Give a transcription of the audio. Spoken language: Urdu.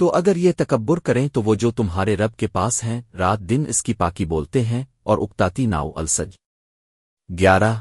تو اگر یہ تکبر کریں تو وہ جو تمہارے رب کے پاس ہیں، رات دن اس کی پاکی بولتے ہیں اور اکتاتی ناؤ السج گیارہ